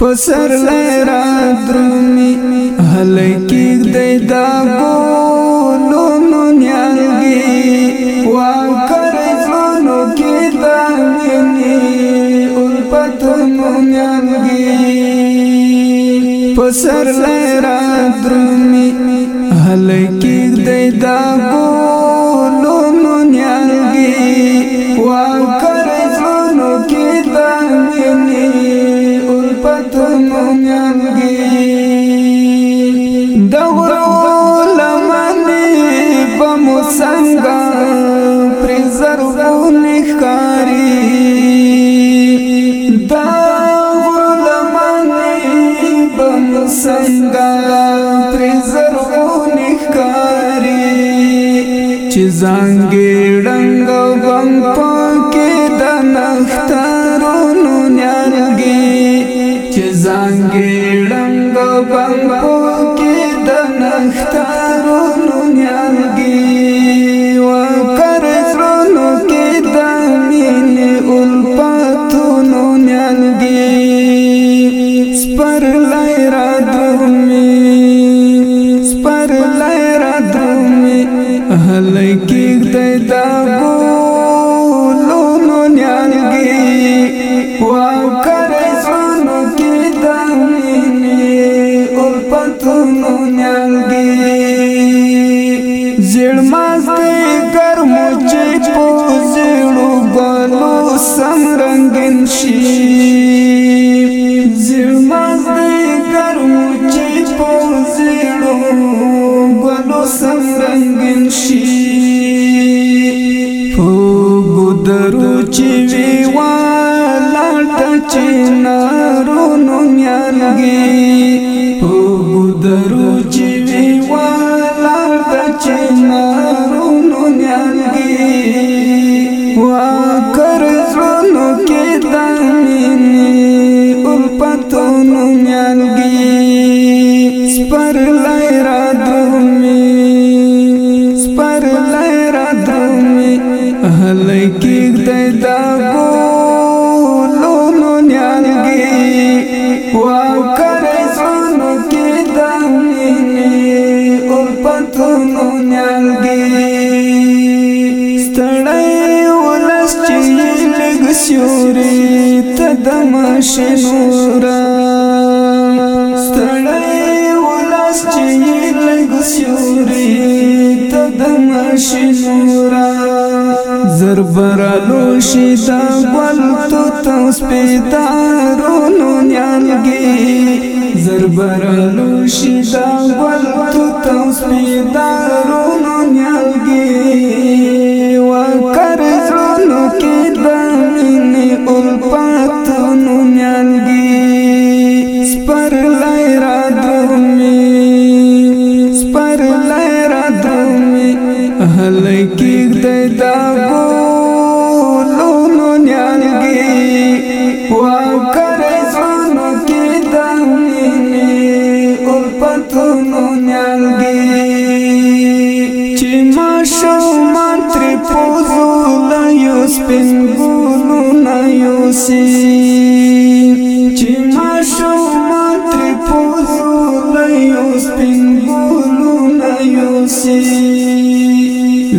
پسر لیرا درمی حلکی دی دا بولو نونیانگی واکر زلونو کی دا منی الپت نونیانگی پسر لیرا درمی حلکی دی دا بولو نونیانگی واکر دورو لمنی بمو سنگا پریزرون خکاری دورو لمنی بمو سنگا پریزرون خکاری چی زنگی رنگ بم پاکی دنختارونو نیانگی چی زنگی رنگ بم لای را درومي سپر لای را درومي هله کې دای دا بولو نو نیانګي وا کر سونو کې دامني او پتو نو نیانګي زړ ماسته ګرمو چې پوزړو غلو سم رنگین شي حسن رنگن شي په ګدرو چې وی ولړت چې نارونو میانګي په ګدرو چې وی ولړت چې نارونو میانګي وا کر کېږ دی دا ګولونو نیالګي واکرې زړونو کې د مینې الفتونو نیالګي ستړی ولس چې لږ سیوري ته د ماشینوره ستړی ولس چې لږ سیوري ته د ماشینوره زر برالو شي دا ګل تو تاسو پیدارونو نیانګي زر برالو شي دا ګل تو تاسو پیدارونو نیانګي وکړ زرونو کې د مینې اول پاتونو نیانګي سپر ما شومان تر پوزو لا یو سپین ګونو نه یو سی چې ما شومان تر پوزو لا یو سپین ګونو نه یو سی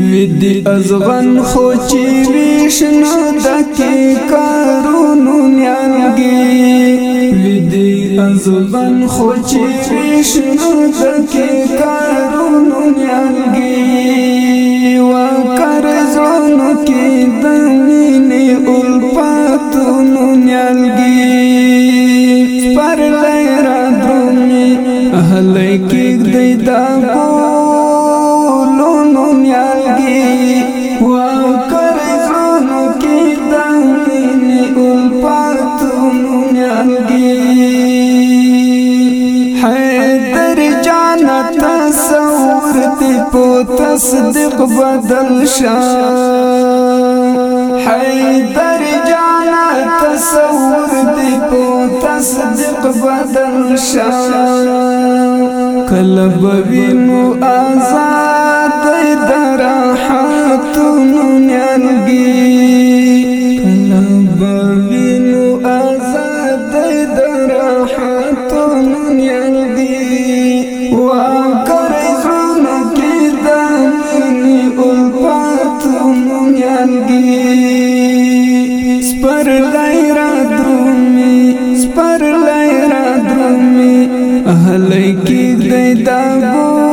ودي ازغن خو چې ویشنه دکې کارونو نیانګي دی ازبن خوچی ویشنو دکی کارونو نیانگی و کرزونو کی دنینی الپاتونو نیانگی پر لیرہ درومی اہلے کی دی دا بولونو نیانگی حیدر جانا تصور دی پو تصدق بدل شا حیدر جانا تصور دی پو تصدق بدل شا کلب وینو آزاد درومي سپر لایرا درومي سپر لایرا درومي اهل کې دای دا ګو